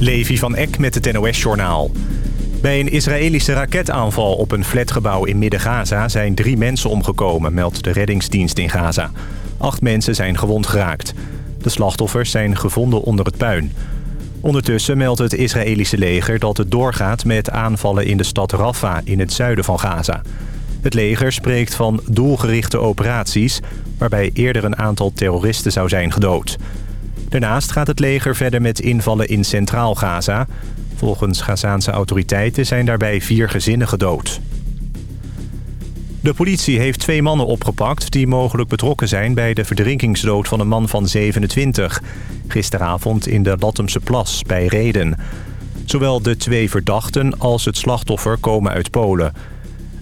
Levi van Eck met het NOS-journaal. Bij een Israëlische raketaanval op een flatgebouw in Midden-Gaza... zijn drie mensen omgekomen, meldt de reddingsdienst in Gaza. Acht mensen zijn gewond geraakt. De slachtoffers zijn gevonden onder het puin. Ondertussen meldt het Israëlische leger dat het doorgaat met aanvallen in de stad Rafah... in het zuiden van Gaza. Het leger spreekt van doelgerichte operaties... waarbij eerder een aantal terroristen zou zijn gedood... Daarnaast gaat het leger verder met invallen in Centraal Gaza. Volgens Gazaanse autoriteiten zijn daarbij vier gezinnen gedood. De politie heeft twee mannen opgepakt die mogelijk betrokken zijn... bij de verdrinkingsdood van een man van 27. Gisteravond in de Lattemse Plas bij Reden. Zowel de twee verdachten als het slachtoffer komen uit Polen.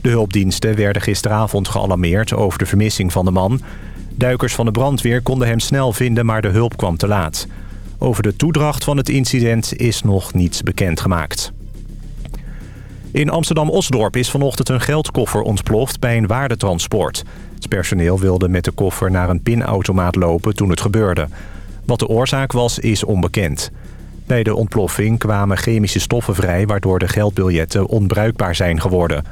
De hulpdiensten werden gisteravond gealarmeerd over de vermissing van de man... Duikers van de brandweer konden hem snel vinden, maar de hulp kwam te laat. Over de toedracht van het incident is nog niets bekendgemaakt. In Amsterdam-Osdorp is vanochtend een geldkoffer ontploft bij een waardetransport. Het personeel wilde met de koffer naar een pinautomaat lopen toen het gebeurde. Wat de oorzaak was, is onbekend. Bij de ontploffing kwamen chemische stoffen vrij... waardoor de geldbiljetten onbruikbaar zijn geworden...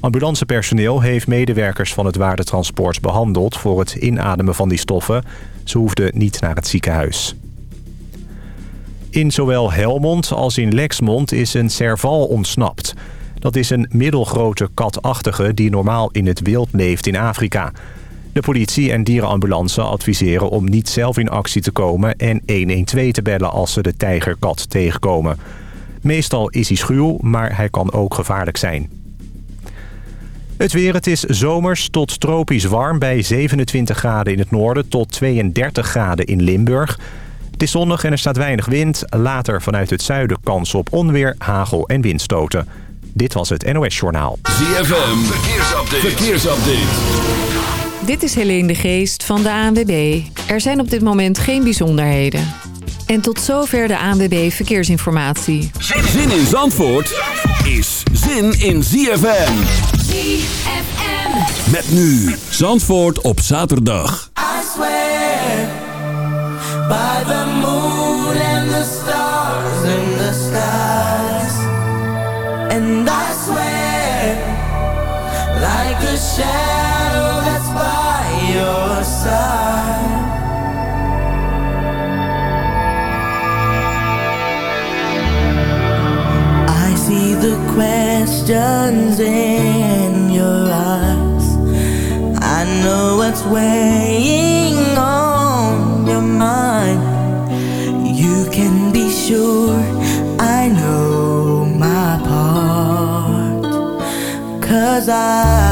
Ambulancepersoneel heeft medewerkers van het waardetransport behandeld... voor het inademen van die stoffen. Ze hoefden niet naar het ziekenhuis. In zowel Helmond als in Lexmond is een serval ontsnapt. Dat is een middelgrote katachtige die normaal in het wild leeft in Afrika. De politie en dierenambulance adviseren om niet zelf in actie te komen... en 112 te bellen als ze de tijgerkat tegenkomen. Meestal is hij schuw, maar hij kan ook gevaarlijk zijn. Het weer, het is zomers tot tropisch warm bij 27 graden in het noorden tot 32 graden in Limburg. Het is zonnig en er staat weinig wind. Later vanuit het zuiden kans op onweer, hagel en windstoten. Dit was het NOS Journaal. ZFM, verkeersupdate. verkeersupdate. Dit is Helene de Geest van de ANWB. Er zijn op dit moment geen bijzonderheden. En tot zover de ANWB Verkeersinformatie. Zin in Zandvoort is zin in ZFM. ZFM. Met nu Zandvoort op zaterdag. I swear by the moon and the stars in the skies. And I swear like a shadow that's by your side. I see the questions in what's weighing on your mind. You can be sure I know my part. Cause I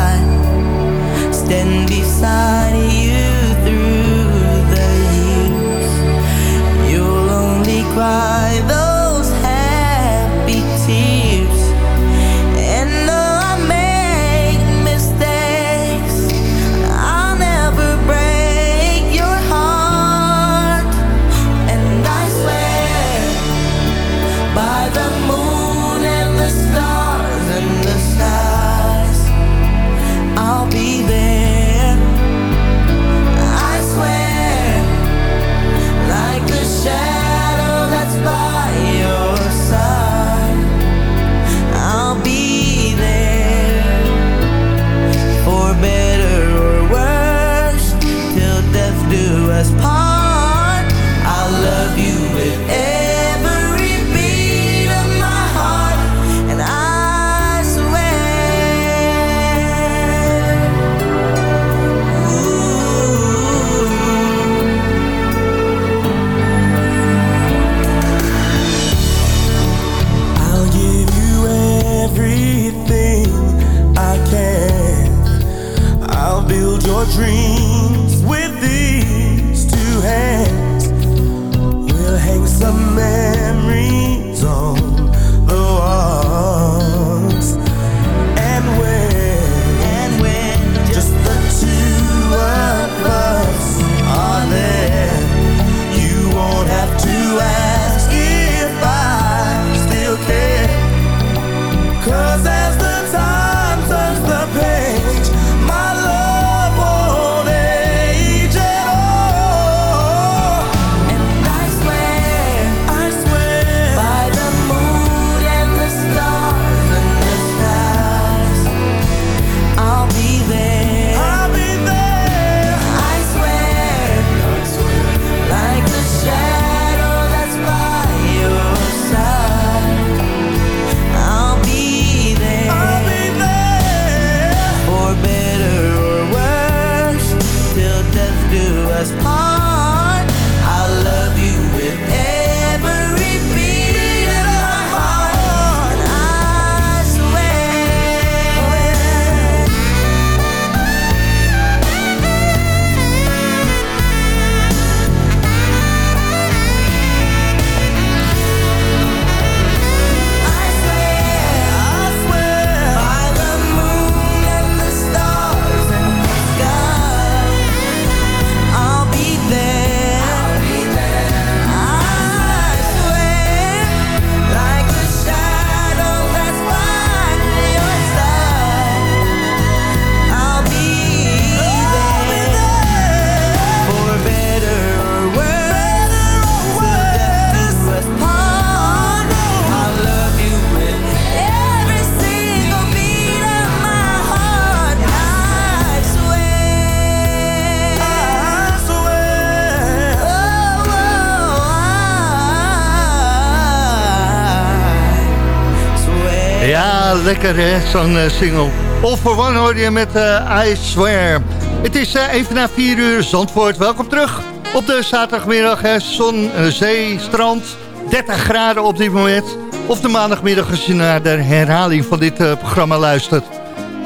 lekker hè, zo'n uh, single. All for One hoor je met uh, I Swear. Het is uh, even na 4 uur, Zandvoort. Welkom terug op de zaterdagmiddag. Hè. Zon, zee, strand, 30 graden op dit moment. Of de maandagmiddag als je naar de herhaling van dit programma luistert.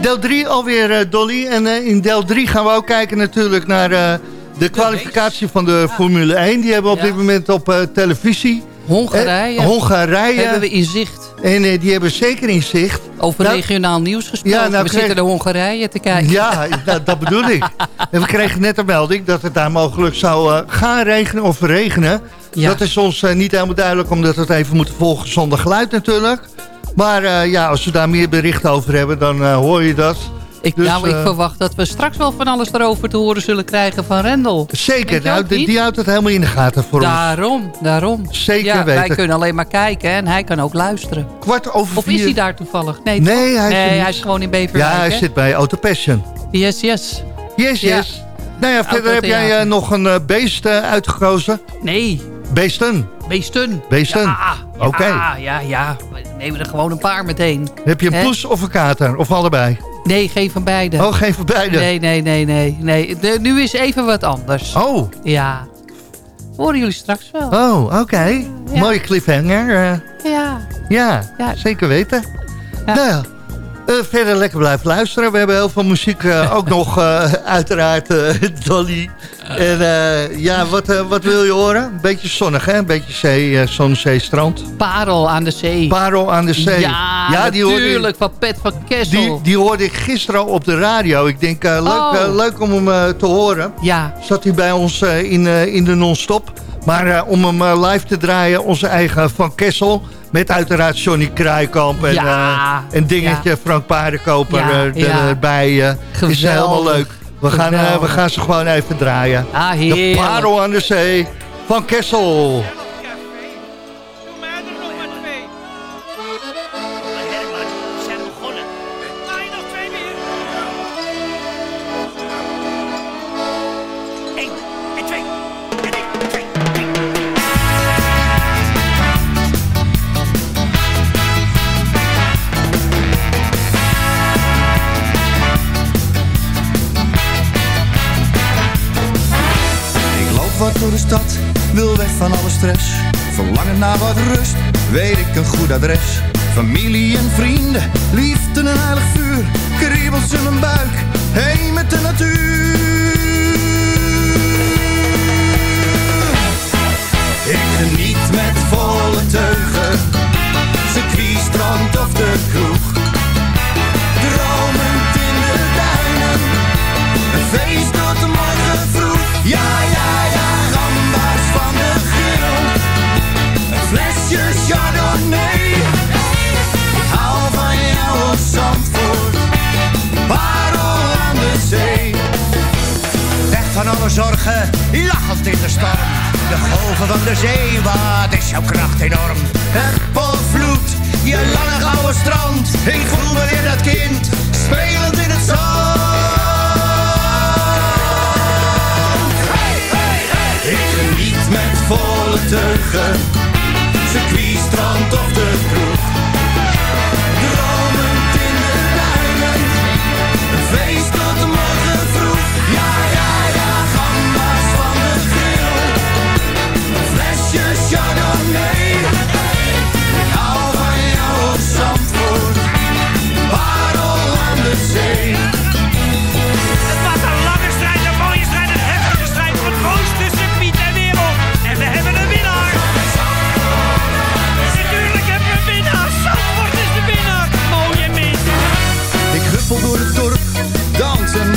Deel 3 alweer, Dolly. En in deel 3 gaan we ook kijken natuurlijk naar de kwalificatie van de Formule 1. Die hebben we op dit moment op televisie. Hongarije. Eh, Hongarije. Hebben we in zicht. En uh, die hebben zeker in zicht. Over nou, regionaal nieuws gesproken. Ja, nou, we kreeg... zitten naar Hongarije te kijken. Ja, dat, dat bedoel ik. En we kregen net een melding dat het daar mogelijk zou uh, gaan regenen of regenen. Ja. Dat is ons uh, niet helemaal duidelijk, omdat we het even moeten volgen zonder geluid natuurlijk. Maar ja, als we daar meer bericht over hebben, dan hoor je dat. Ik, dus, nou, ik uh, verwacht dat we straks wel van alles erover te horen zullen krijgen van Rendel. Zeker, nou, die, die houdt het helemaal in de gaten voor daarom, ons. Daarom, daarom. Zeker ja, weten. Wij kunnen alleen maar kijken en hij kan ook luisteren. Kwart over Of is hij daar toevallig? Nee, nee, hij, nee hij, is gewoon in Beverwijk. Ja, hij zit bij Auto Passion. Yes, yes. Yes, yes. Nou ja, verder heb jij uh, nog een uh, beest uitgekozen. Nee. Beesten. Beesten. Beesten. Ja, Oké. Okay. Ja, ja, ja. We nemen er gewoon een paar meteen. Heb je een He? poes of een kater? Of allebei? Nee, geen van beide. Oh, geen van beide? Nee, nee, nee, nee. nee. De, nu is even wat anders. Oh. Ja. Horen jullie straks wel. Oh, oké. Okay. Ja. Mooie cliffhanger. Uh, ja. ja. Ja, zeker weten. Ja. Nou ja. Uh, verder lekker blijven luisteren. We hebben heel veel muziek uh, ook nog, uh, uiteraard, Dolly. En ja, wat, wat wil je horen? Een beetje zonnig, hè? Een beetje zee, zon, zee, strand. Parel aan de zee. Parel aan de zee. Ja, ja die natuurlijk, van Pet van Kessel. Die, die hoorde ik gisteren op de radio. Ik denk, leuk, oh. leuk om hem te horen. Ja. Zat hij bij ons in, in de non-stop. Maar om hem live te draaien, onze eigen Van Kessel... Met uiteraard Johnny Kruikamp en, ja, uh, en dingetje ja. Frank Paardenkoper ja, uh, erbij. Uh, is helemaal leuk. We gaan, we gaan ze gewoon even draaien. Ah, de Parel aan de Zee van Kessel. Naar wat rust, weet ik een goed adres. Familie en vrienden, liefde en heilig vuur. Kriebels in mijn buik, heen met de natuur. De zee, wat is jouw kracht enorm. Het volvloed, je lange gouden strand. Ik voel me weer dat kind, spelend in het zand. Hey. Ik geniet met volle teugen circuit, strand of de kroeg.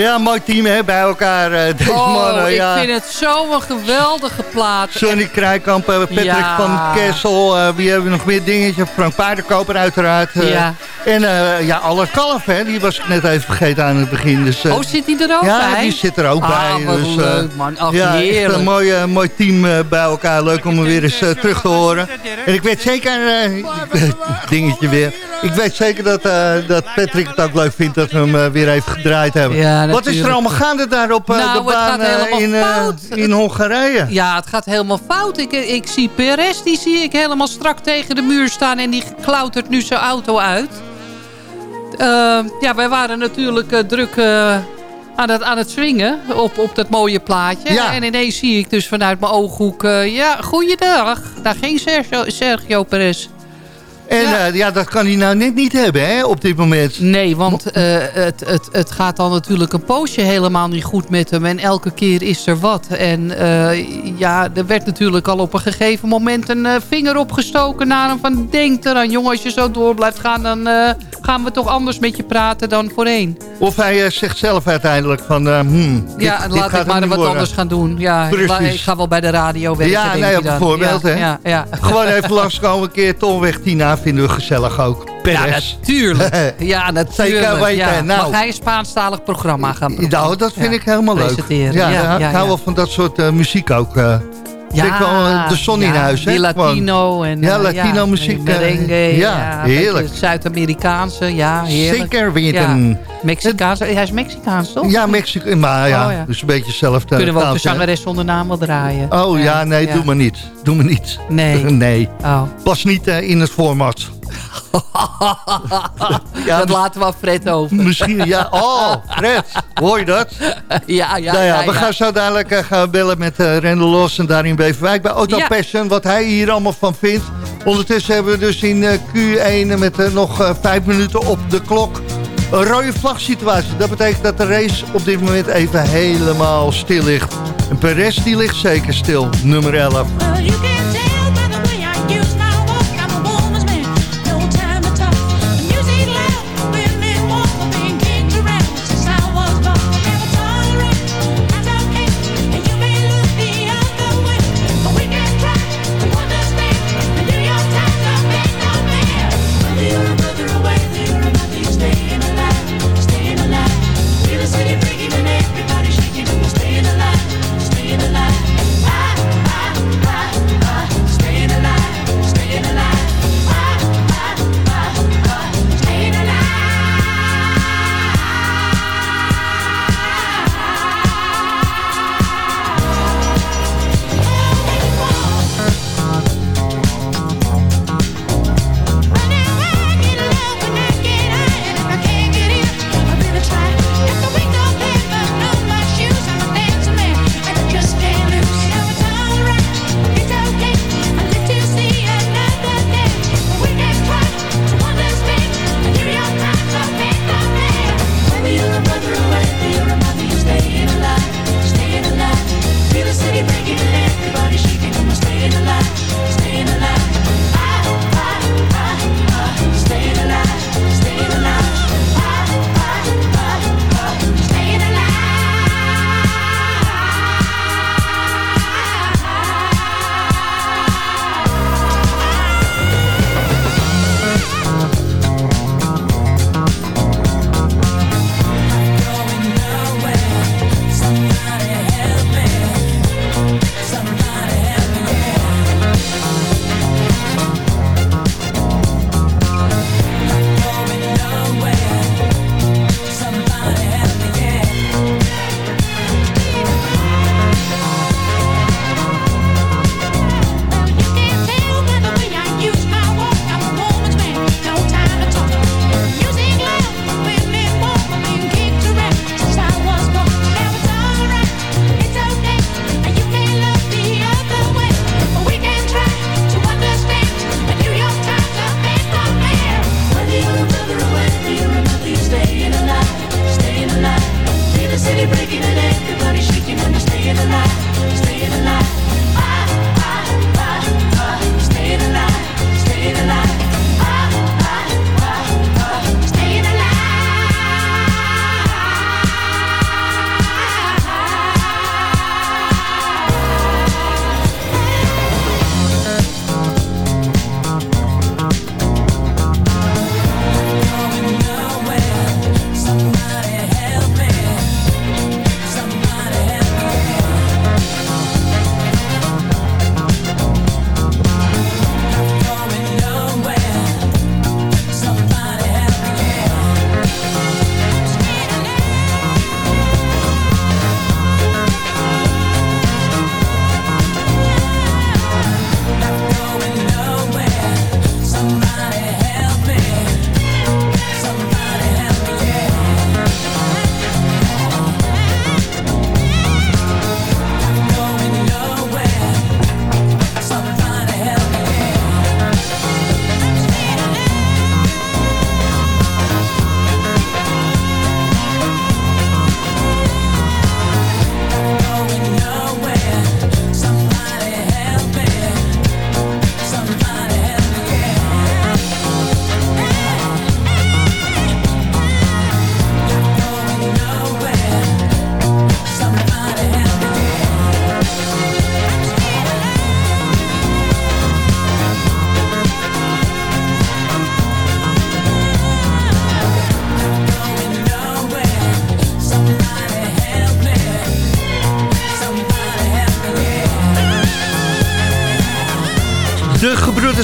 Ja, mooi team hè, bij elkaar. eh, deze Oh, mannen. ik Ja. vind het zo'n geweldige plaat. Sonny Krijkamp, eh, Patrick Ja. van Kessel. eh, wie hebben we nog meer dingetjes? Frank Paardenkoper uiteraard. Ja. En ja, Allard Kalf, hè, die was ik net even vergeten aan het begin. Dus, Oh, zit hij er ook ja, bij? die zit er ook Ah, bij. dus, leuk, man. Ach, ja, echt heerlijk. een mooi, mooi team bij elkaar. Leuk om hem weer eens terug te horen. En ik weet zeker, dingetje weer. Ik weet zeker dat, eh, dat Patrick het ook leuk vindt dat we hem eh, weer even gedraaid hebben. Ja, Wat is er allemaal gaande daar op eh, Nou, de baan in, in Hongarije? Ja, het gaat helemaal fout. Ik, ik zie Perez, die zie ik helemaal strak tegen de muur staan... en die klautert nu zijn auto uit. Eh, ja, wij waren natuurlijk druk aan, het, aan het swingen op, op dat mooie plaatje. Ja. En ineens zie ik dus vanuit mijn ooghoek... ja, goeiedag, daar ging Sergio, Sergio Perez. En Ja. ja. ja, dat kan hij nou net niet hebben hè, op dit moment. Nee, want eh, het, het, het gaat dan natuurlijk een poosje helemaal niet goed met hem. En elke keer is er wat. En eh, ja, er werd natuurlijk al op een gegeven moment een eh, vinger opgestoken naar hem. Van denk eraan, jongen, als je zo door blijft gaan... dan eh, gaan we toch anders met je praten dan voorheen. Of hij eh, zegt zelf uiteindelijk van... eh, hmm, dit- ja, dit laat gaat ik maar wat worden. anders gaan doen. Ja, Precies. ik ga wel bij de radio werken, Ja, nee, bijvoorbeeld, ja, hè. Ja, ja. Gewoon even langskomen, een keer Tolweg Tina, vinden we gezellig ook. Ja, natuurlijk. Ja, natuurlijk. Zeker weten. Ja. Nou. Mag hij een Spaanstalig programma gaan Nou, dat vind Ja. ik helemaal leuk. Ja, Ja, ik hou wel van dat soort eh, muziek ook. eh. Ik wel eh, de zon in huis, hè? Die. Latino en Ja, eh, Latino muziek, eh, merengue, ja, ja, heerlijk. Zuid-Amerikaanse, ja, heerlijk. Zeker weten. Ja, Mexicaanse, hij is Mexicaans, toch? Ja, Mexico, maar ja, Oh, ja. dus een beetje hetzelfde. Kunnen we ook de zangeres zonder naam wel draaien? Oh ja, nee, doe maar niet. Doe maar niet. Nee. nee. Oh. Pas niet in het format. Ja, dat laten we aan Fred over. Misschien, ja. Oh, Fred, hoor je dat? ja, ja, nou ja, ja, we ja. gaan zo dadelijk eh, gaan bellen met eh Rendel Los en daar in Beverwijk bij Auto Ja. Passion. Wat hij hier allemaal van vindt. Ondertussen hebben we dus in eh, Q1 met nog vijf minuten op de klok een rode vlag situatie. Dat betekent dat de race op dit moment even helemaal stil ligt. En Perez die ligt zeker stil, nummer 11.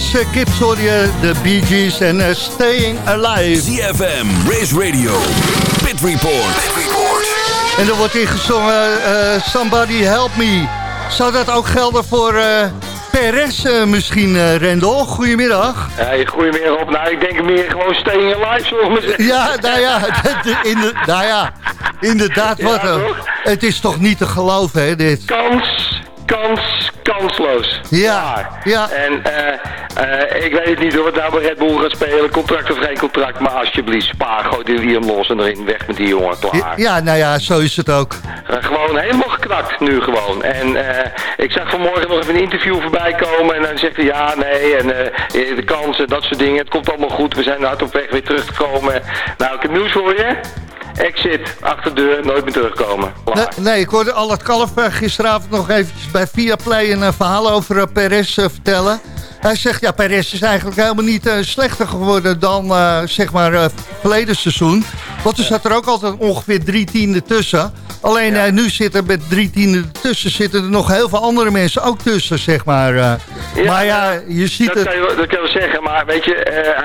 Flanders uh, Kips hoor je de Bee Gees en uh, Staying Alive. ZFM, Race Radio, Pit Report. Pit Report. En er wordt hier gezongen uh, Somebody Help Me. Zou dat ook gelden voor uh, Perez uh, misschien, uh, Rendel? Goedemiddag. Hey, goedemiddag op. Nou, ik denk meer gewoon staying alive, zullen we zeggen. Ja, nou ja, in de, nou ja inderdaad. Wat, Ja, uh, toch? het is toch niet te geloven, hè, dit? Kans, kans, kansloos. Ja, ja. En eh, eh, ik weet het niet hoe het nou bij Red Bull gaat spelen, contract of geen contract, maar alsjeblieft, spaar, gooi die Liam los en erin, weg met die jongen, Ja, klaar. ja, nou ja, zo is het ook. Eh, gewoon helemaal geknakt nu gewoon. En ik zag vanmorgen nog even een interview voorbij komen en dan zegt hij ja, nee, en de kansen, dat soort dingen. Het komt allemaal goed, we zijn hard op weg weer terug te komen. Nou, ik heb nieuws voor je. Exit, achter de deur, nooit meer terugkomen. Nee, nee, ik hoorde Al het Kalf eh, gisteravond nog eventjes bij Viaplay een eh, verhaal over eh, Perez vertellen. Hij zegt, ja, Perez is eigenlijk helemaal niet eh, slechter geworden dan, eh, zeg maar, eh, verleden seizoen. Want er zat er ook altijd ongeveer drie tienden tussen. Alleen nu zitten met drie tienden tussen zitten er nog heel veel andere mensen ook tussen, zeg maar. eh. maar ja, je ziet dat het... Kan je, dat kan je wel zeggen, maar weet je,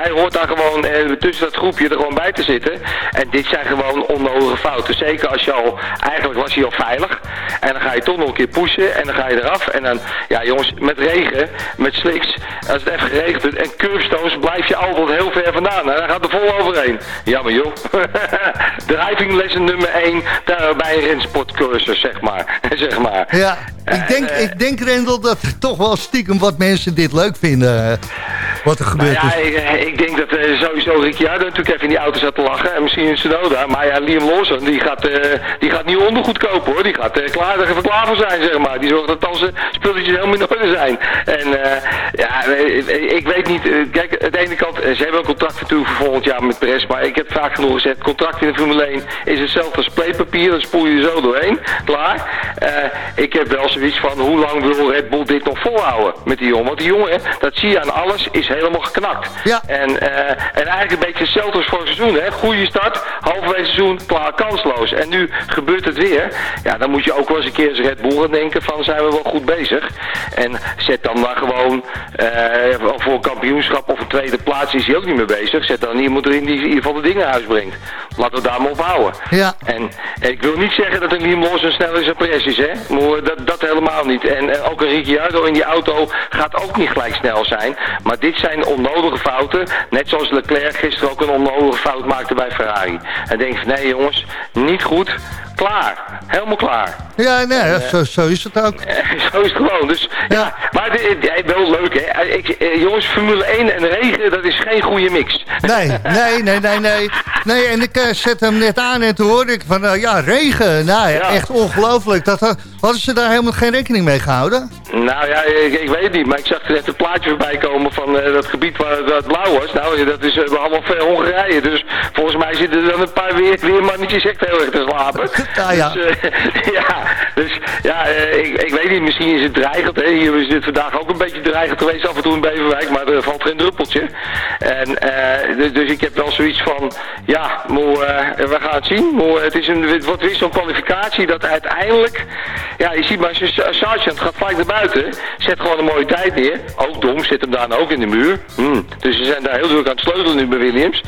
hij hoort daar gewoon tussen dat groepje er gewoon bij te zitten. En dit zijn gewoon onnodige fouten. Zeker als je al, eigenlijk was hij al veilig. En dan ga je toch nog een keer pushen en dan ga je eraf. En dan, ja jongens, met regen, met slicks, als het even geregend en curbstones blijf je altijd heel ver vandaan. En gaat er vol overheen. Jammer joh. Drivinglessen nummer 1 daar bij een rensportcursus, zeg maar. zeg maar. Ja, ik denk, eh, ik denk Rendel, dat er toch wel stiekem wat mensen dit leuk vinden. Wat er Nou gebeurt. ja, ik, ik denk dat eh, sowieso Ricciardo natuurlijk even in die auto zat te lachen. En misschien in Sonoda. Maar ja, Liam Lawson, die gaat, eh, die gaat nieuw ondergoed kopen hoor. Die gaat eh, klaar, even klaar voor zijn, zeg maar. Die zorgt dat al zijn spulletjes helemaal in orde zijn. En ja, ik weet niet. kijk, aan de ene kant, ze hebben een contract voor volgend jaar met Perez. Maar ik heb vaak genoeg gezegd, contract in de Formule 1 is hetzelfde als pleepapier. Dan spoel je er zo doorheen. Klaar. Ik heb wel zoiets van, hoe lang wil Red Bull dit nog volhouden met die jongen? Want die jongen, dat zie je aan alles, is helemaal geknakt. Ja. En, eh, en eigenlijk een beetje hetzelfde als vorig seizoen. Hè? Goede start, halverwege seizoen, klaar, kansloos. En nu gebeurt het weer. Ja, dan moet je ook wel eens een keer als Red Bull gaan denken van zijn we wel goed bezig. En zet dan maar gewoon eh, voor een kampioenschap of een tweede plaats is hij ook niet meer bezig. Zet dan iemand erin die in ieder geval de dingen naar huis brengt. Laten we daar maar op houden. Ja. En, en ik wil niet zeggen dat een Liam Lawson sneller Perez is, hè. Maar dat, dat helemaal niet. En, en ook een Ricciardo in die auto gaat ook niet gelijk snel zijn. Maar dit zijn onnodige fouten. Net zoals Leclerc gisteren ook een onnodige fout maakte bij Ferrari. En denk van, nee jongens, niet goed. Klaar. Helemaal klaar. Ja, nee, zo, zo is het ook. Zo is het gewoon. Dus, ja. Maar dit, ja, wel leuk, hè. Ik, eh, jongens, Formule 1 en regen, dat is geen goede mix. Nee, nee, nee, nee, nee. Nee, en ik eh, zet hem net aan en toen hoorde ik van, eh, ja, regen. Nou ja, echt ongelooflijk. Dat, had- hadden ze daar helemaal geen rekening mee gehouden? Nou ja, ik, ik weet het niet, maar ik zag er net een plaatje voorbij komen van eh, dat gebied waar dat blauw was. Nou, dat is eh, allemaal ver Hongarije, dus volgens mij zitten er dan een paar weer, weermannetjes echt heel erg te slapen. Ja, ja. Dus, eh, ja, dus ja, eh, ik, ik weet niet, misschien is het dreigend. Hè. Hier is het vandaag ook een beetje dreigend geweest af en toe in Beverwijk, maar er valt geen druppeltje. En, eh, dus, dus ik heb wel zoiets van, ja, we gaan het zien. Moe, het, is een, het wordt weer zo'n kwalificatie dat uiteindelijk, ja, je ziet maar, Sargent gaat gelijk naar buiten, zet gewoon een mooie tijd neer. Ook dom, zit hem daarna ook in de muur. Hmm. Dus ze zijn daar heel druk aan het sleutelen nu bij Williams.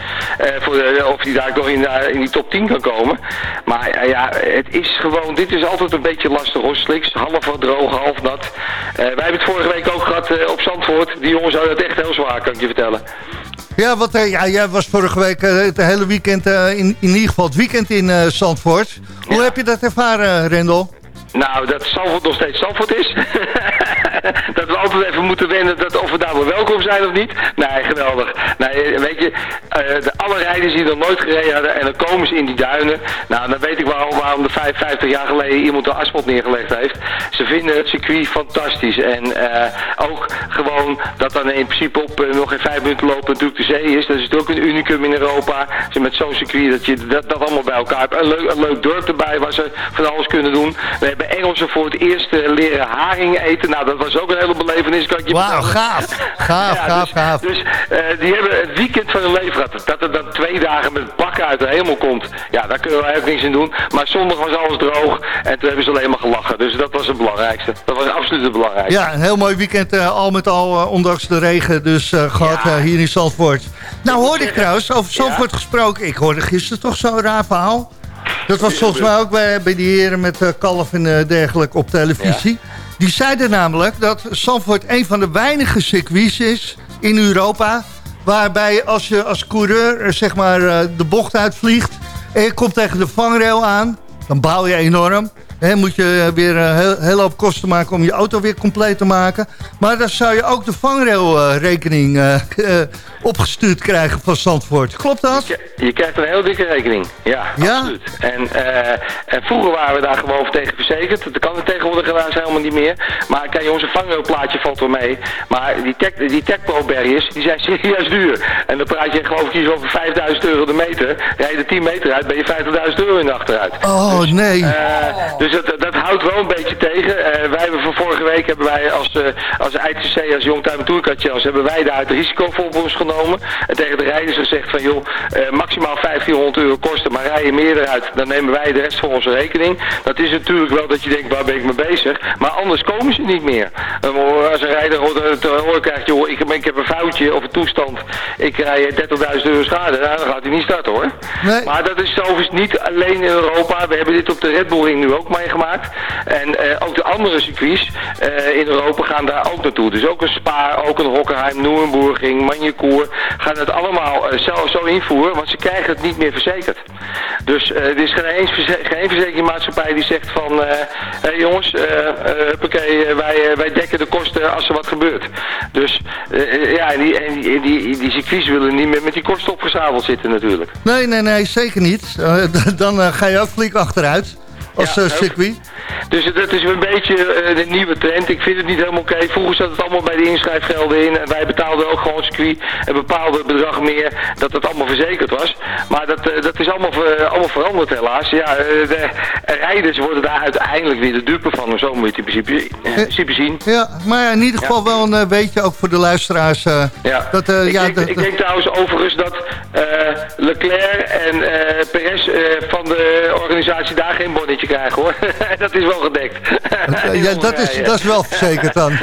Voor, of hij daar nog in, in die top 10 kan komen. Maar eh, ja, het is gewoon, dit is altijd een beetje lastig hoor. Sliks, half wat droog, half nat. Eh, wij hebben het vorige week ook gehad eh, op Zandvoort. Die jongens hadden het echt heel zwaar, kan ik je vertellen. Ja, want eh, ja, jij was vorige week het hele weekend, in, in ieder geval het weekend in Zandvoort. Hoe heb je dat ervaren, Rendel? Nou, dat Zandvoort nog steeds Zandvoort is. dat we altijd even moeten wennen dat of we daar wel welkom zijn of niet. Nee, geweldig. Nee, weet je, eh, de, alle rijders die nog nooit gereden hadden en dan komen ze in die duinen. Nou, dan weet ik waarom, waarom de 55 jaar geleden iemand de asfalt neergelegd heeft. Ze vinden het circuit fantastisch. En eh, ook gewoon dat dan in principe op eh, nog geen vijf minuten lopen natuurlijk de zee is. Dat is natuurlijk ook een unicum in Europa. Ze met zo'n circuit dat je dat, dat allemaal bij elkaar hebt. Een leuk, een leuk dorp erbij waar ze van alles kunnen doen. We Engelsen voor het eerst eh, leren haring eten. Nou, dat was ook een hele belevenis, kan ik je Wauw, gaaf. Gaaf, Ja, gaaf, dus, gaaf. Dus eh, die hebben het weekend van hun leven gehad. Dat er dan twee dagen met bakken uit de hemel komt. Ja, daar kunnen wij ook niks in doen. Maar zondag was alles droog. En toen hebben ze alleen maar gelachen. Dus dat was het belangrijkste. Dat was absoluut het belangrijkste. Ja, een heel mooi weekend eh, al met al, ondanks de regen dus eh, gehad Ja. eh, hier in Zandvoort. Nou hoorde ik trouwens, over Zandvoort gesproken, ik hoorde gisteren toch zo'n raar verhaal. Dat was volgens mij ook bij, bij die heren met eh, kalf en eh, dergelijke op televisie. Die zeiden namelijk dat Zandvoort een van de weinige circuits is in Europa... waarbij als je als coureur eh, zeg maar de bocht uitvliegt... en je komt tegen de vangrail aan, dan bouw je enorm... Hè, moet je weer een heel, heel hoop kosten maken om je auto weer compleet te maken. Maar dan zou je ook de vangrailrekening eh eh, opgestuurd krijgen van Zandvoort. Klopt dat? Je, je krijgt een heel dikke rekening. Ja, Ja? absoluut. En, eh, en vroeger waren we daar gewoon tegen verzekerd. Dat kan het tegenwoordig helaas helemaal niet meer. Maar kijk, onze vangrailplaatje valt wel mee. Maar die tech, die Techpro barriers, die zijn serieus duur. En dan praat je geloof ik iets over 5000 euro de meter. Rijd je er 10 meter uit, ben je 50.000 euro in de achteruit. Oh, nee. Eh, dus dat, dat houdt wel een beetje tegen. Eh, wij hebben van vorige week hebben wij als, eh als ITC, als Youngtime Tourcard Challenge, hebben wij daar het risico voor op ons genomen. En tegen de rijders gezegd van joh, eh, maximaal 1500 euro kosten, maar rij je meer eruit, dan nemen wij de rest voor onze rekening. Dat is natuurlijk wel dat je denkt, waar ben ik mee bezig? Maar anders komen ze niet meer. Als een rijder te horen krijgt, joh, ik, heb- ik heb een foutje of een toestand, ik rij 30.000 euro schade, nou, dan gaat hij niet starten hoor. Nee. Maar dat is overigens niet alleen in Europa. We hebben dit op de Red Bull Ring nu ook meegemaakt. En eh, ook de andere circuits eh, in Europa gaan daar ook naartoe. Dus ook een Spa, ook een Hockenheim, Nürburgring, Magny-Cours gaan het allemaal eh, zelf zo invoeren, want ze krijgen het niet meer verzekerd. Dus er is geen, geen verzekeringsmaatschappij die zegt van, eh hey jongens, eh, wij, wij dekken de kosten als er wat gebeurt. Dus ja, en die, die, die, die circuits willen niet meer met die kosten opgezadeld zitten natuurlijk. Nee, nee, nee, zeker niet. Dan ga je ook flink achteruit als Ja, eh, circuit. Dus dat is een beetje eh, de nieuwe trend. Ik vind het niet helemaal oké. Vroeger zat het allemaal bij de inschrijfgelden in. En wij betaalden ook gewoon circuit een bepaald bedrag meer. Dat het allemaal verzekerd was. Maar dat, eh, dat is allemaal, ver- allemaal veranderd helaas. Ja, eh, de rijders worden daar uiteindelijk weer de dupe van. Zo moet je het in principe, eh, in principe zien. Ja, maar ja, in ieder geval wel een eh, beetje ook voor de luisteraars. eh, Ja. dat, eh, ik, ja, denk, dat- ik denk trouwens overigens dat eh, Leclerc en eh Perez eh, van de organisatie daar geen bonnetje krijgen hoor. dat is wel gedekt. ja, dat, is, dat is wel verzekerd dan.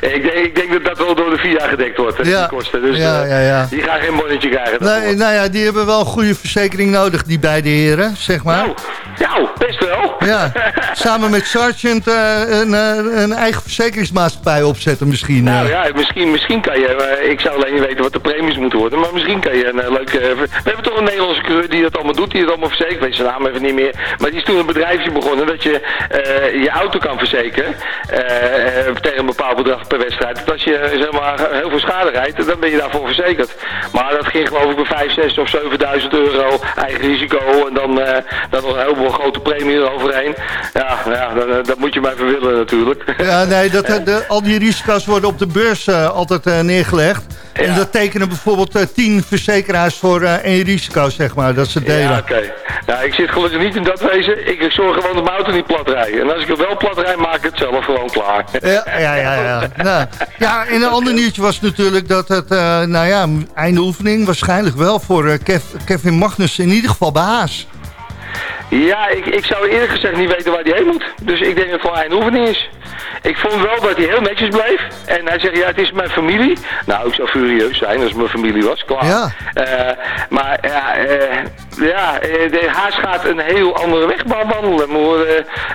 ik, denk, ik denk dat door de VIA gedekt wordt, hè, Ja. die kosten. Dus Ja, eh, ja, ja. die gaan geen bonnetje krijgen. nee, nou ja, die hebben wel een goede verzekering nodig, die beide heren, zeg maar. nou, nou, best wel. Ja, samen met Sargent eh, een, eh, een eigen verzekeringsmaatschappij opzetten misschien. Nou ja, misschien, misschien kan je, ik zou alleen niet weten wat de premies moeten worden, maar misschien kan je een leuke, we hebben toch een Nederlandse coureur die dat allemaal doet, die het allemaal verzekert, ik weet zijn naam even niet meer, maar die is toen een bedrijfje begonnen dat je je auto kan verzekeren tegen een bepaald bedrag per wedstrijd. Dat als je zeg maar heel veel schade rijdt, dan ben je daarvoor verzekerd. Maar dat ging geloof ik bij 5, 6 of 7000 euro eigen risico en dan, eh, dan nog een heleboel grote premie eroverheen. Ja, ja eh, dat moet je maar even willen natuurlijk. Ja, nee, dat, eh, de, al die risico's worden op de beurs eh, altijd eh, neergelegd. En dat tekenen bijvoorbeeld eh, tien verzekeraars voor eh, één risico, zeg maar, dat ze delen. Ja, oké. Nou, ik zit gelukkig niet in dat wezen. Ik zorg gewoon dat mijn auto niet plat rijdt. En als ik er wel plat rijd, maak ik het zelf gewoon klaar. Ja, ja, ja. Ja, nou, ja en een ander nieuwtje was natuurlijk dat het, eh, nou ja, einde oefening waarschijnlijk wel voor eh, Kev- Kevin Magnus in ieder geval bij Haas. Ja, ik, ik zou eerlijk gezegd niet weten waar hij heen moet. Dus ik denk dat het een oefening is. Ik vond wel dat hij heel netjes bleef. En hij zegt, ja, het is mijn familie. Nou, ik zou furieus zijn als het mijn familie was, klaar. Ja. Eh, maar ja, eh, ja eh, de Haas gaat een heel andere weg wandelen. Maar,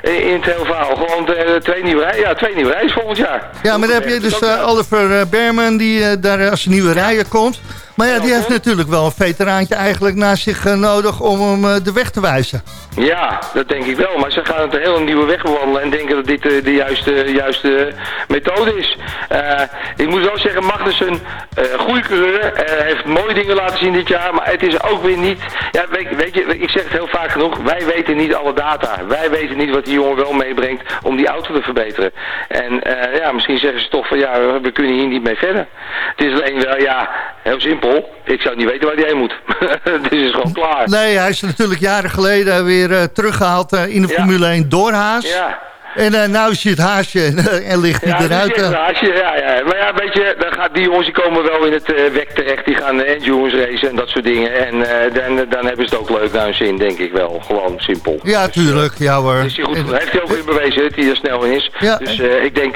in het hele verhaal. Gewoon twee nieuwe ja, twee nieuwe reis volgend jaar. Ja, maar dan heb je dus Oliver Berman die daar als nieuwe rijder komt. Maar ja, die heeft natuurlijk wel een veteraantje eigenlijk naast zich nodig om hem de weg te wijzen. Ja, dat denk ik wel. Maar ze gaan het een hele nieuwe weg bewandelen en denken dat dit eh, de juiste, juiste methode is. Eh, ik moet wel zeggen, Magnussen, eh goede coureur, eh, heeft mooie dingen laten zien dit jaar, maar het is ook weer niet... Ja, weet, weet je, ik zeg het heel vaak genoeg, wij weten niet alle data. Wij weten niet wat die jongen wel meebrengt om die auto te verbeteren. En eh, ja, misschien zeggen ze toch van ja, we kunnen hier niet mee verder. Het is alleen wel, ja, heel simpel. Ik zou niet weten waar die heen moet. Dit is gewoon klaar. Nee, hij is natuurlijk jaren geleden weer eh, teruggehaald eh, in de. Formule 1 door Haas. Ja. En eh, nou is je het haasje en, eh, en ligt hij Ja, eruit. die eh. haasje, ja, ja. Maar ja, weet je, dan gaat die jongens die komen wel in het wek terecht. Die gaan uh, endurance racen en dat soort dingen. En dan, dan hebben ze het ook leuk naar hun zin, denk ik wel. Gewoon simpel. ja, tuurlijk. Ja hoor. Is hij goed, heeft hij ook weer bewezen dat hij er snel in is. Ja. Dus ik, denk,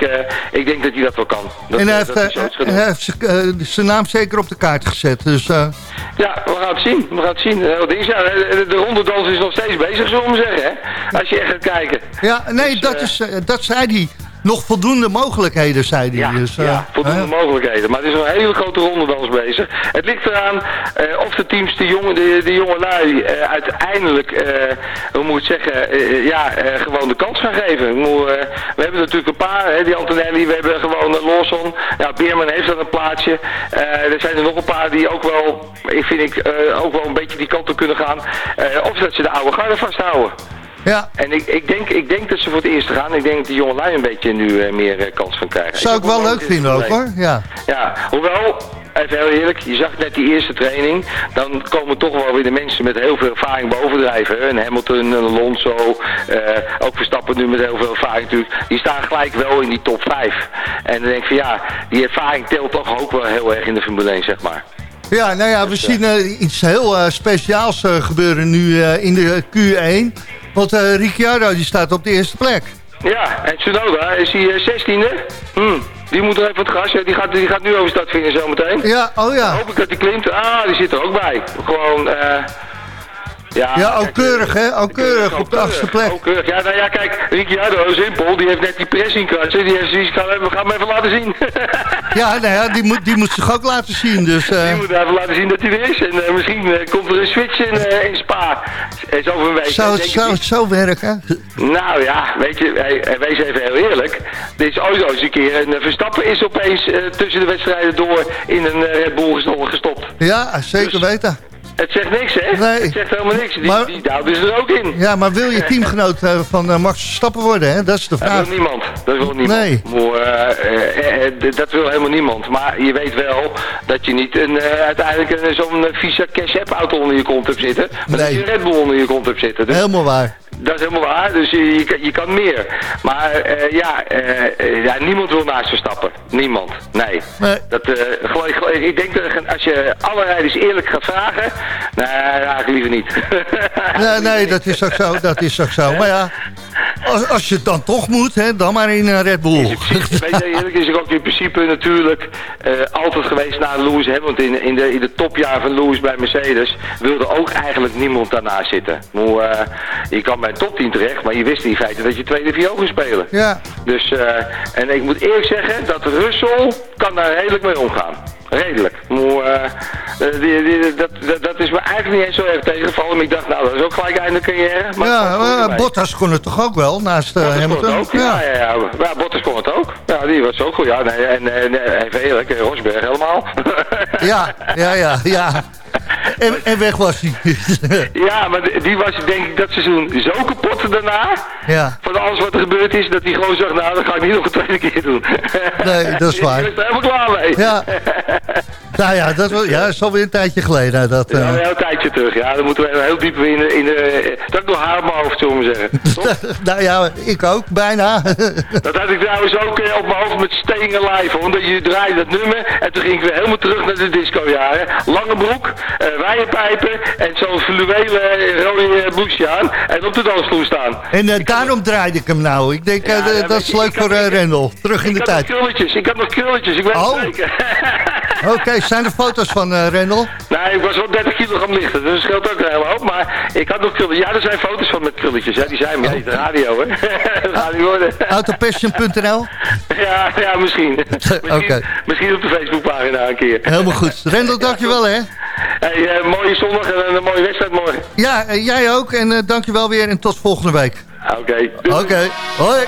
ik denk dat hij dat wel kan. Dat, en hij heeft, hij zijn, naam zeker op de kaart gezet. Dus Ja, we gaan het zien. We gaan het zien. Ja, de, de rondedans is nog steeds bezig, zullen we maar zeggen. Hè? Als je echt gaat kijken. ja, nee, Dus, dat, eh, eh, dat zei hij. Nog voldoende mogelijkheden, zei hij. Ja, dus, eh, ja voldoende hè? mogelijkheden. Maar er is een hele grote rondedans bezig. Het ligt eraan eh, of de teams, de jonge, de, de jonge lui, eh, uiteindelijk, eh, hoe moet ik het zeggen, eh, ja, eh, gewoon de kans gaan geven. Eh, we hebben natuurlijk een paar, hè, die Antonelli, we hebben gewoon Lawson. Ja, Beerman heeft dan een plaatsje. Eh, er zijn er nog een paar die ook wel, ik vind ik, eh, ook wel een beetje die kant op kunnen gaan. Eh, of dat ze de oude garde vasthouden. Ja, En ik, ik, denk, ik denk dat ze voor het eerst gaan. Ik denk dat die jongelui een beetje nu eh, meer eh, kans van krijgen. zou ik wel leuk vinden ook hoor. Ja. Ja, hoewel, even heel eerlijk, je zag net die eerste training, dan komen toch wel weer de mensen met heel veel ervaring bovendrijven. Een Hamilton, een Alonso, eh, ook Verstappen nu met heel veel ervaring natuurlijk. Die staan gelijk wel in die top 5. En dan denk ik van ja, die ervaring telt toch ook wel heel erg in de Formule 1, zeg maar. Ja, nou ja, we Dus, zien iets heel speciaals gebeuren nu in de Q1. Want eh Ricciardo die staat op de eerste plek. Ja, en Tsunoda is hij eh, 16e. Hm, die moet er even het gas. hè. Die gaat, die gaat nu over vinden zometeen. Ja, oh ja. Hoop ik dat hij klimt. Ah, die zit er ook bij. Gewoon, eh... Ja, Ja, ook keurig, hè? Ook keurig op de achtste plek. Ook keurig. Ja, nou ja, kijk, Ricciardo, simpel, die heeft net die pressing kratsen. Die heeft zoiets gaan, we gaan hem even laten zien. Ja, nou ja, die moet, die moet zich ook laten zien. Dus, eh, die moet even laten zien dat hij er is. En eh, misschien eh, komt er een switch in, eh, in Spa. Eh, Zo over een week. zou, het, zou het zo werken? Nou ja, weet je, hey, eh, wees even heel eerlijk. Dit is ooit eens een keer. Een eh, Verstappen is opeens eh, tussen de wedstrijden door in een eh, Red Bull gesto- gestopt. Ja, zeker Dus- weten. Het zegt niks, hè? Nee. Het zegt helemaal niks. Die, Maar- die ze er ook in. Ja, maar wil je teamgenoot eh, van eh, Max Verstappen worden, hè? Dat is de Dat vraag. wil niemand. Dat wil niemand. Nee. Maar, eh, dat wil helemaal niemand. Maar je weet wel dat je niet een, uiteindelijk een- zo'n Visa Cash App auto onder je kont hebt zitten. Maar dat Nee. je een Red Bull onder je kont hebt zitten. Dus Helemaal waar. Dat is helemaal waar. Dus je, je, kan- je kan meer. Maar eh, ja, eh, eh, ja, niemand wil naast Verstappen. Niemand. Nee. Nee. Dat, gewoon, gewoon- ik denk dat als je alle rijders eerlijk gaat vragen, nou, eigenlijk liever niet. Nee, nee, dat is ook zo. Dat is ook zo. Maar ja, als, als je het dan toch moet, hè, dan maar in een Red Bull. Is weet je, eerlijk is er ook in principe natuurlijk eh, altijd geweest na Lewis Hamilton. In, in, de, in de topjaar van Lewis bij Mercedes wilde ook eigenlijk niemand daarnaast zitten. Maar, eh, je kan bij een topteam terecht, maar je wist in feite dat je tweede viool ging spelen. Ja, Dus, eh, en ik moet eerlijk zeggen dat Russell kan daar redelijk mee omgaan. Redelijk. Maar, eh, eh, die, die, dat, dat, dat is me eigenlijk niet eens zo erg tegengevallen. Maar ik dacht, nou, dat is ook gelijk einde carrière. Maar ja eh. Bottas kon het toch ook wel, naast Bottas Hamilton? ook, ja, ja, ja. ja. Bottas kon het ook. Ja, die was ook goed. Ja, nee, en, en even eerlijk, Rosberg helemaal. Ja, ja, ja, ja. En, en weg was hij. ja, maar die- was denk ik dat seizoen zo kapot daarna. ja, Van alles wat er gebeurd is, dat hij gewoon zegt, nou, dat ga ik niet nog een tweede keer doen. Nee, dat is waar. Die is er helemaal klaar mee. ja. Nou ja, dat was, ja, is alweer een tijdje geleden. Dat, Ja, eh, een heel tijdje terug. Ja, dan moeten we heel diep in de... In de dat ik nog haar op mijn hoofd, zullen we zeggen. Nou ja, ik ook, bijna. Dat had ik trouwens ook eh, op mijn hoofd met Staying Alive. Want je draaide dat nummer en toen ging ik weer helemaal terug naar de discojaren. Lange broek, eh wijnpijpen en zo'n fluwelen rode blouseje aan. En op de dansvloer staan. En daarom draaide ik hem nou. Ik denk, Ja, dat is leuk voor Rendel. Terug in de tijd. nog krulletjes, ik had nog krulletjes, ik weet Oh. het zeker. Oké, zijn er foto's van eh Rendel? Nee, ik was wel 30 kilogram lichter, dus dat scheelt ook een hele hoop. Maar ik had nog krulletjes. Ja, er zijn foto's van met krulletjes. Ja, die zijn maar niet de radio, hè. dat gaat niet worden. Autopassion.nl? Ja, ja, misschien. misschien, Oké. misschien op de Facebookpagina een keer. Helemaal goed. Rendel, dankjewel hè. Hey, eh, mooie zondag en een mooie wedstrijd morgen. Ja, eh, jij ook. En eh, dankjewel weer en tot volgende week. Oké. Oké, hoi.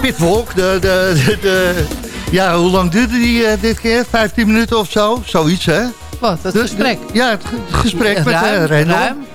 Pitwalk, de, de, de, de- ja, hoe lang duurde die eh, dit keer? 15 minuten of zo? Zoiets, hè? Wat, het De- gesprek? ja, het ge- gesprek met uh, ruim,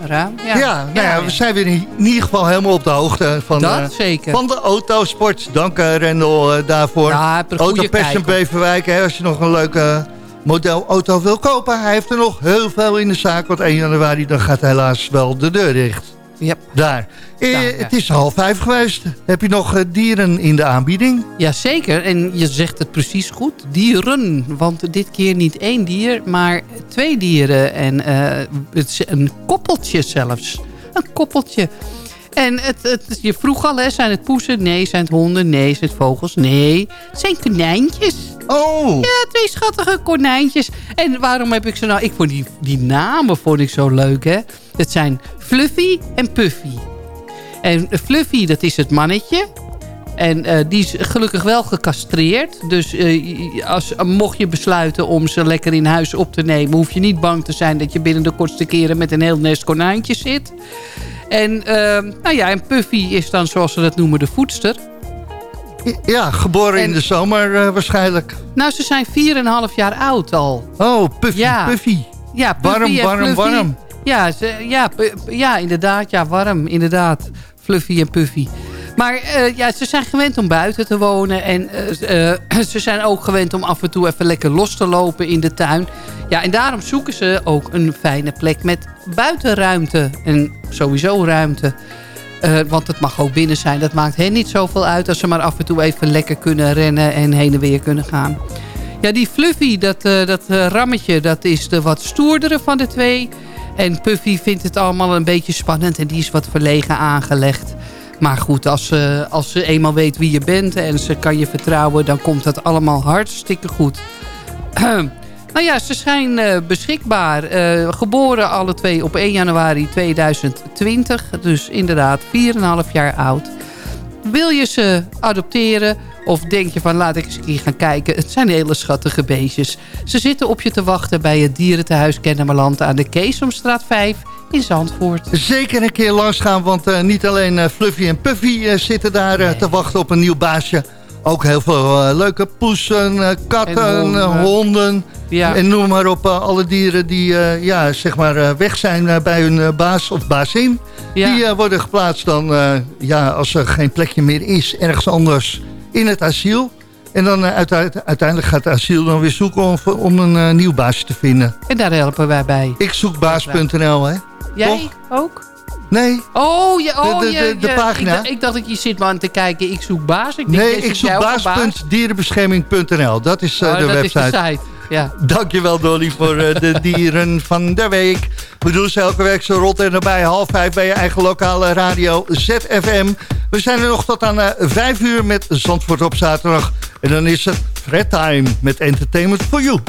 ruim, ja. Ja, nou ja, we zijn weer in, in ieder geval helemaal op de hoogte van, Dat eh, zeker. van de autosport. Dank eh, Rendel daarvoor. Ja, Autopest. Beverwijk, hè, als je nog een leuke modelauto wil kopen. Hij heeft er nog heel veel in de zaak, want 1 januari dan gaat helaas wel de deur dicht. Yep. Daar. Eh, Daar, ja. Het is half vijf geweest. Heb je nog eh, dieren in de aanbieding? Jazeker, en je zegt het precies goed. Dieren, want dit keer niet één dier, maar twee dieren. En het is een koppeltje zelfs. Een koppeltje. En het, het, je vroeg al, hè, zijn het poezen? Nee. Zijn het honden? Nee. Zijn het vogels? Nee. Het zijn konijntjes. Oh, Ja, twee schattige konijntjes. En waarom heb ik ze nou... Ik vond die, die namen vond ik zo leuk, hè. Het zijn Fluffy en Puffy. En Fluffy, dat is het mannetje. En eh, die is gelukkig wel gecastreerd. Dus eh, als, mocht je besluiten om ze lekker in huis op te nemen... hoef je niet bang te zijn dat je binnen de kortste keren... met een heel nest konijntjes zit. En, eh, nou ja, en Puffy is dan, zoals ze dat noemen, de voedster. Ja, geboren in de zomer eh, waarschijnlijk. Nou, ze zijn 4,5 jaar oud al. Oh, Puffy, Ja. Puffy. Ja, Puffy Warm, warm, Fluffy. warm. Ja, ze, ja, ja, inderdaad. Ja, warm. Inderdaad. Fluffy en Puffy. Maar eh, ja, ze zijn gewend om buiten te wonen. En eh, ze zijn ook gewend om af en toe even lekker los te lopen in de tuin. Ja, en daarom zoeken ze ook een fijne plek met buitenruimte. En sowieso ruimte. Eh, want het mag ook binnen zijn. Dat maakt hen niet zoveel uit als ze maar af en toe even lekker kunnen rennen en heen en weer kunnen gaan. Ja, die Fluffy, dat, eh, dat eh, rammetje, dat is de wat stoerdere van de twee. En Puffy vindt het allemaal een beetje spannend en die is wat verlegen aangelegd. Maar goed, als ze, als ze eenmaal weet wie je bent en ze kan je vertrouwen... dan komt dat allemaal hartstikke goed. nou ja, ze zijn eh, beschikbaar. Eh, geboren alle twee op 1 januari 2020. Dus inderdaad 4,5 jaar oud. Wil je ze adopteren of denk je van laat ik eens een keer gaan kijken. Het zijn hele schattige beestjes. Ze zitten op je te wachten bij het dierentehuis Kennemerland aan de Keesomstraat 5 in Zandvoort. Zeker een keer langs gaan, want eh, niet alleen Fluffy en Puffy zitten daar te wachten op een nieuw baasje. Ook heel veel eh, leuke poesen, eh, katten, En honden. eh, honden. Ja. En noem maar op, alle dieren die ja, zeg maar, weg zijn bij hun baas of baasin. Ja. Die worden geplaatst dan, ja, als er geen plekje meer is, ergens anders in het asiel. En dan uite- uiteindelijk gaat het asiel dan weer zoeken om, om een nieuw baasje te vinden. En daar helpen wij bij. Ik zoek baas.nl, hè? Jij Toch? ook? Nee, Oh, ja, oh De- de- je- de- de je- pagina? Ik, dacht- ik dacht dat je zit maar aan te kijken. Ik zoek baas. Ik denk, nee ik zoek baas.dierenbescherming.nl. Dat is Oh, de dat website. is de site. Ja. Dankjewel Dolly voor eh, de dieren van de week. We doen ze elke week zo rond en erbij half vijf bij je eigen lokale radio ZFM. We zijn er nog tot aan eh, vijf uur met Zandvoort op zaterdag. En dan is het Fred Time met Entertainment for You.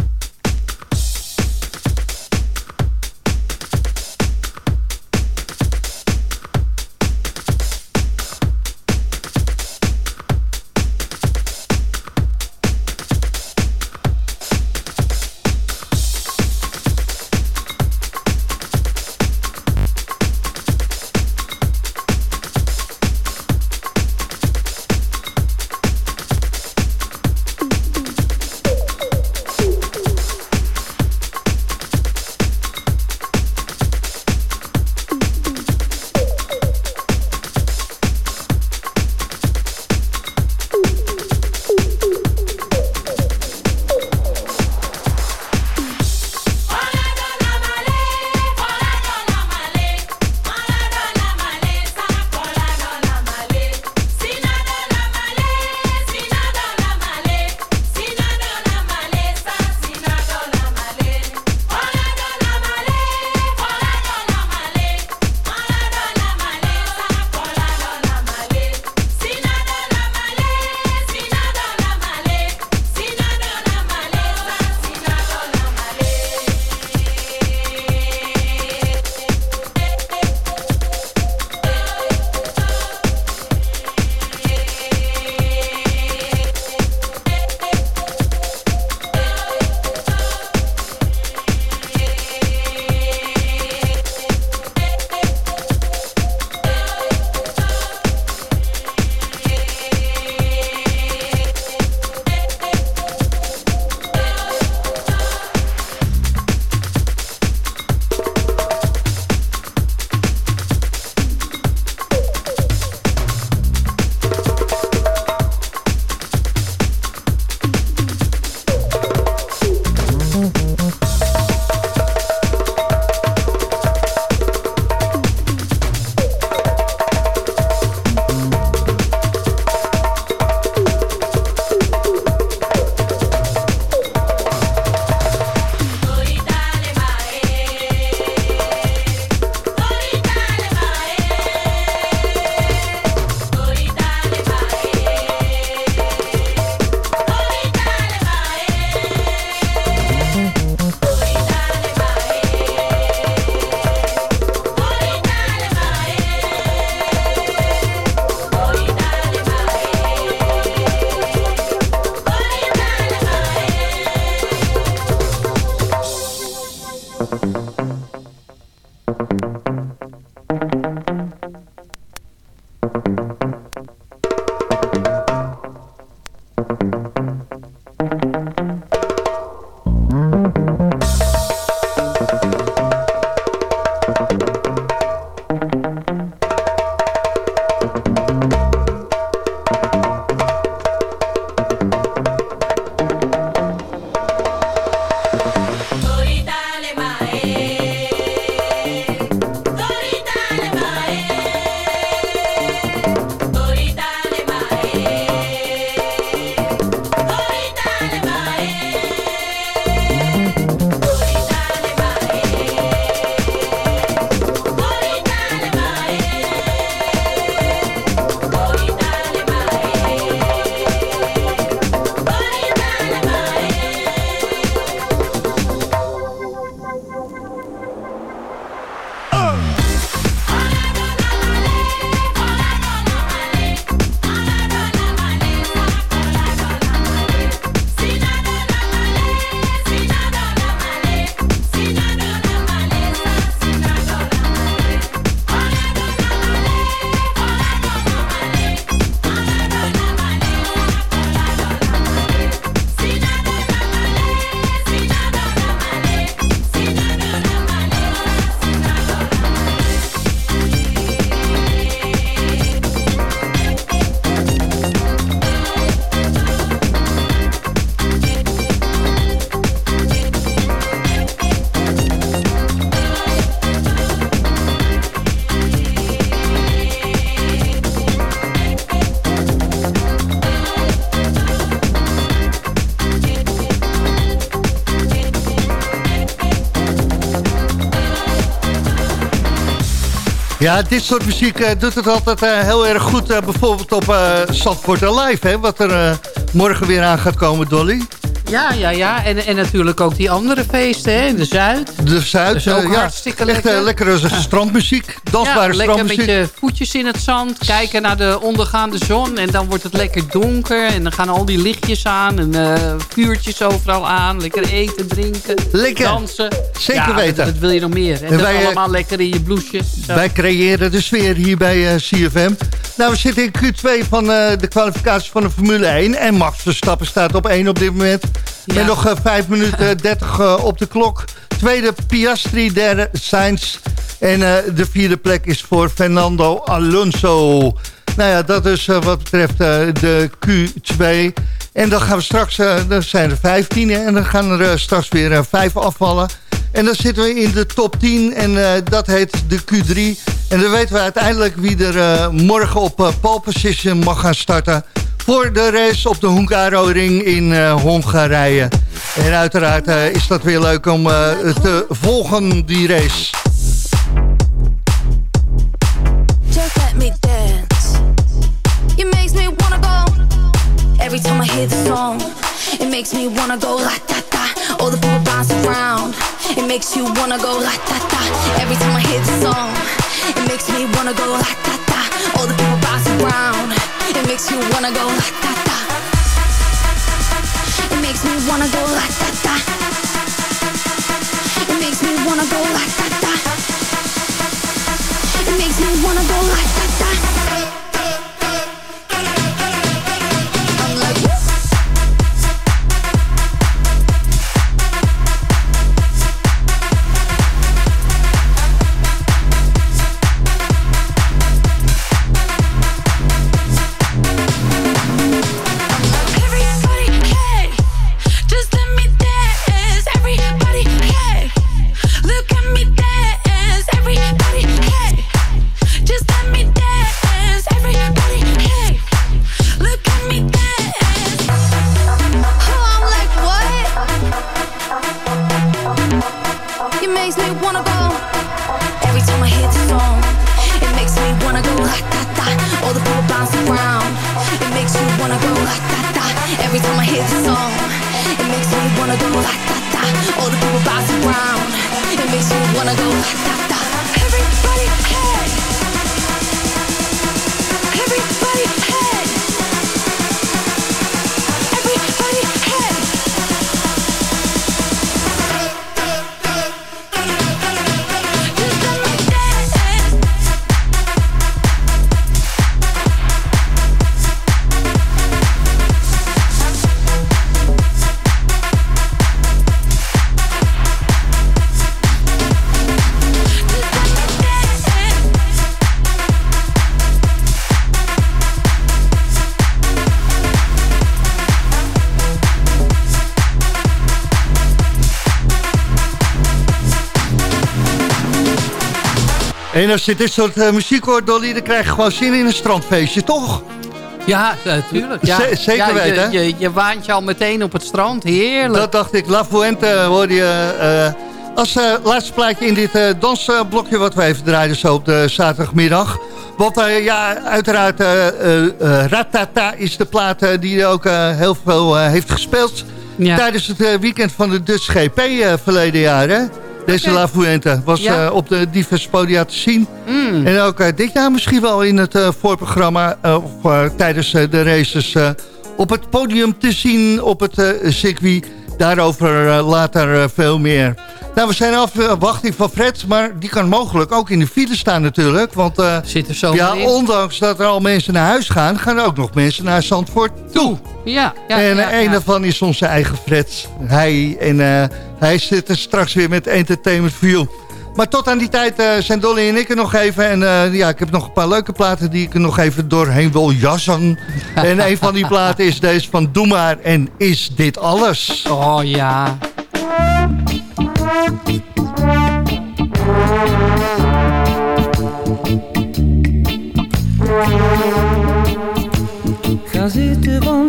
Ja, dit soort muziek eh, doet het altijd eh, heel erg goed. eh, bijvoorbeeld op uh, Zandvoort Live, hè, wat er morgen weer aan gaat komen, Dolly. Ja, ja, ja. En, en natuurlijk ook die andere feesten hè, in de Zuid. De Zuid, Dat is ook eh, ja, hartstikke echt lekker. eh, lekkere strandmuziek, dansbare ja, lekker met je voetjes in het zand. Kijken naar de ondergaande zon. En dan wordt het lekker donker. En dan gaan al die lichtjes aan. En eh, vuurtjes overal aan. Lekker eten, drinken. Lekker. Dansen. Zeker Ja, weten. Dat, dat wil je nog meer. En, En wij, eh, allemaal lekker in je blouseje. Zo. Wij creëren de sfeer hier bij eh, CFM. Nou, we zitten in Q2 van eh, de kwalificatie van de Formule 1. En Max Verstappen staat op 1 op dit moment. Ja. Met nog eh, 5 minuten 30 eh, op de klok. Tweede Piastri, derde Sainz. En eh, de vierde plek is voor Fernando Alonso. Nou ja, dat is eh, wat betreft eh, de Q2. En dan gaan we straks, eh dan zijn er 15 en dan gaan er eh, straks weer eh, 5 afvallen. En dan zitten we in de top 10 en eh, dat heet de Q3. En dan weten we uiteindelijk wie er eh, morgen op eh, pole position mag gaan starten... voor de race op de Hungaro-ring in eh, Hongarije. En uiteraard eh, is dat weer leuk om eh, te volgen, die race. Every time I hear the song, it makes me wanna go la da da. All the people bounce around. It makes you wanna go la da da. Every time I hear the song, it makes me wanna go la da da. All the people bounce around. It makes you wanna go la da da. It makes me wanna go la da da. It makes me wanna go la da da. It makes me wanna go like that, that. En als je dit soort eh, muziek hoort, Dolly, dan krijg je gewoon zin in een strandfeestje, toch? Ja, natuurlijk. Ja. Zeker ja, je- weten. Je, je, waant je al meteen op het strand. Heerlijk. Dat dacht ik. La Fuente hoorde je eh, als eh, laatste plaatje in dit eh, dansblokje... wat we even draaiden zo op de zaterdagmiddag. Want eh, ja, uiteraard eh, eh, eh, Ratata is de plaat eh, die ook eh, heel veel eh, heeft gespeeld... Ja. tijdens het eh, weekend van de Dutch GP eh, verleden jaar, hè? Deze. La Fuente was Ja. eh, op de diverse podia te zien. Mm. En ook eh, dit jaar misschien wel in het eh, voorprogramma... of tijdens de races op het podium te zien op het circuit. Daarover eh, later eh, veel meer. Nou, we zijn in afwachting van Fred, maar die kan mogelijk ook in de file staan natuurlijk. Want eh, Zit er zo ja, in. ondanks dat er al mensen naar huis gaan... gaan er ook nog mensen naar Zandvoort toe. Ja, ja, en ja, eh, een ja. daarvan is onze eigen Fred. Hij, en eh, hij zit er straks weer met Entertainment View. Maar tot aan die tijd eh, zijn Dolly en ik er nog even. En eh, ja, ik heb nog een paar leuke platen die ik er nog even doorheen wil jassen. en een van die platen is deze van Doe maar en Is dit alles? Oh ja. Ga zitten,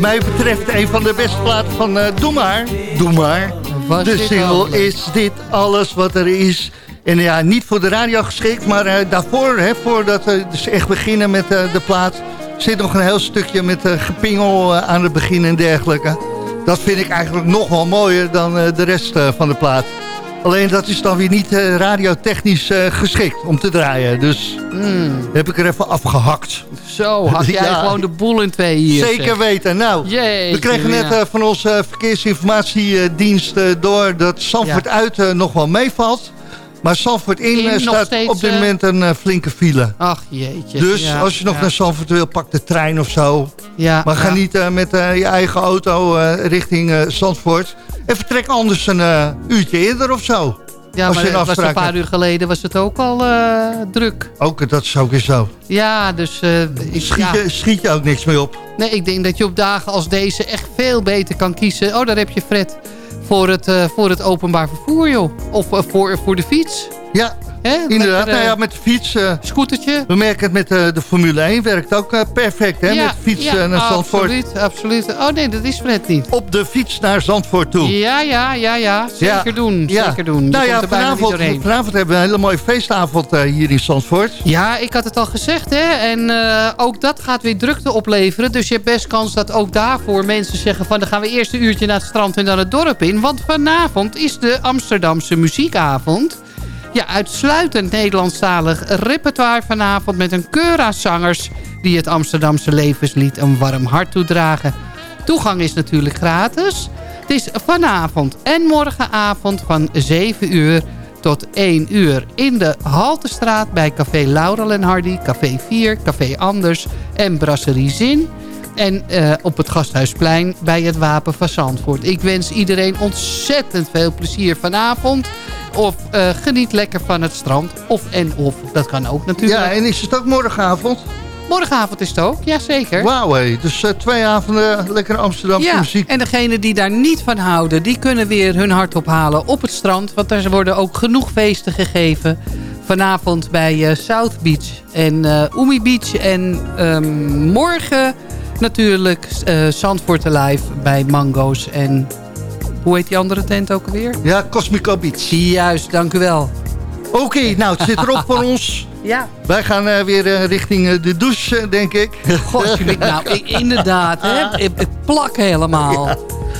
Wat mij betreft een van de beste platen van eh, Doe Maar. Doe Maar. Was de single is dit alles wat er is. En ja, niet voor de radio geschikt, maar eh, daarvoor, hè, voordat we dus echt beginnen met eh, de plaat... zit nog een heel stukje met gepingel aan het begin en dergelijke. Dat vind ik eigenlijk nog wel mooier dan de rest van de plaat. Alleen dat is dan weer niet eh, radiotechnisch eh, geschikt om te draaien. Dus heb ik er even afgehakt. Hmm. Zo, had jij Ja. gewoon de boel in twee hier. Zeker zeg. weten. Nou, Jeetje, we kregen net eh, van onze verkeersinformatiedienst door dat Zandvoort Ja. uit nog wel meevalt. Maar Zandvoort in, staat steeds, op dit eh, moment een eh, flinke file. Ach jeetje. Dus Ja, als je nog ja. naar Zandvoort wil, pak de trein of zo. Ja, Maar ga ja. niet eh, met je eigen auto richting Zandvoort. En vertrek anders een uurtje eerder of zo. Ja, als maar je een was een paar hebt. uur geleden was het ook al druk. Ook, dat is ook weer zo. Ja, dus Schiet, je, schiet je ook niks mee op. Nee, ik denk dat je op dagen als deze echt veel beter kan kiezen. Oh, daar heb je Fred voor het, eh, voor het openbaar vervoer, joh. Of eh, voor, voor de fiets. Ja, inderdaad. Lekker, nou ja, eh, met de fiets. eh, Scootertje. we merken het met eh, de Formule 1. Werkt ook perfect, hè? met fiets ja, naar Zandvoort. absoluut, absoluut. Oh nee, dat is Fred niet. Op de fiets naar Zandvoort toe. Ja, ja, ja, ja. Zeker Ja. doen, zeker doen. Je Nou ja, vanavond, hebben we een hele mooie feestavond hier in Zandvoort. Ja, ik had het al gezegd, hè. En ook dat gaat weer drukte opleveren. Dus je hebt best kans dat ook daarvoor mensen zeggen van... dan gaan we eerst een uurtje naar het strand en dan het dorp in. Want vanavond is de Amsterdamse muziekavond. Ja, uitsluitend Nederlandstalig repertoire vanavond... met een keur aan zangers die het Amsterdamse levenslied een warm hart toedragen. Toegang is natuurlijk gratis. Het is vanavond en morgenavond van 7 uur tot 1 uur in de Haltestraat bij Café Laurel en Hardy, Café 4, Café Anders en Brasserie Zin. En eh, op het Gasthuisplein bij het Wapen van Zandvoort. Ik wens iedereen ontzettend veel plezier vanavond. Of eh, geniet lekker van het strand. Of en of. Dat kan ook natuurlijk. Ja, en is het ook morgenavond? Morgenavond is het ook, jazeker. Wauw, hé. dus eh, twee avonden lekker Amsterdamse Ja, muziek. en degenen die daar niet van houden... die kunnen weer hun hart ophalen op het strand. Want er worden ook genoeg feesten gegeven. Vanavond bij eh, South Beach en eh Umi Beach. En ehm, morgen natuurlijk eh Zandvoort Alive bij Mango's. En hoe heet die andere tent ook alweer? Ja, Cosmico Beach. Juist, dank u wel. Oké, nou, het zit erop voor ons. Ja. Wij gaan eh, weer eh, richting eh, de douche, denk ik. God, nou, ik- inderdaad, hè? Het, het plak helemaal.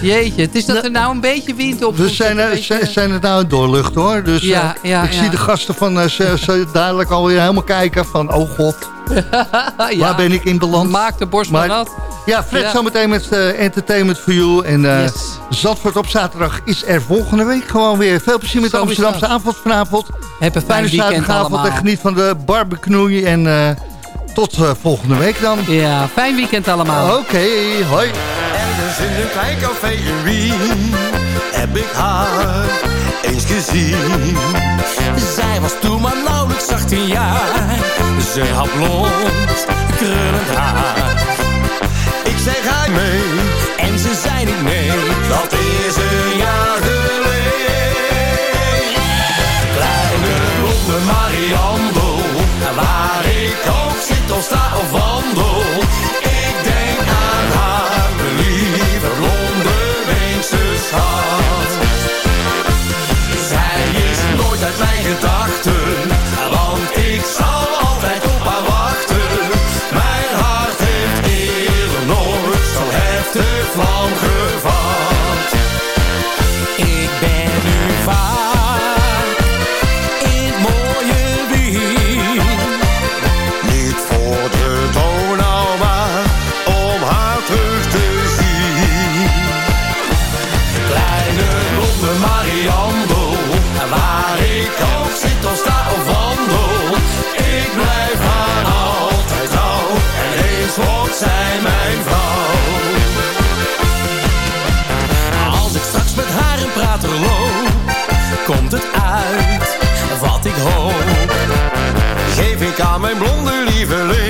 Jeetje, het is dat er nou een beetje wind op We komt, zijn, een eh, beetje- zijn, het nou een doorlucht, hoor. Dus Ja, eh, ja, ik ja. zie de gasten van eh, ze, ze dadelijk alweer helemaal kijken van... Oh god, waar ben ik in beland? Maak de borst maar nat. Ja, Fred zometeen met Entertainment for You. En Yes. Zandvoort op zaterdag is er volgende week gewoon weer. Veel plezier met de Amsterdamse avond vanavond. Heb een fijn Fijne weekend zaterdagavond allemaal. en geniet van de barbecue. En tot volgende week dan. Ja, fijn weekend allemaal. Oké, hoi. In een klein café in Wien heb ik haar eens gezien. Zij was toen maar nauwelijks 18 jaar. Ze had blond, krullend haar. Ik zei ga mee en ze zei niet nee. Dat is een jaar geleden. Kleine blonde Mariando, waar ik ook zit of sta aan mijn blonde lieveling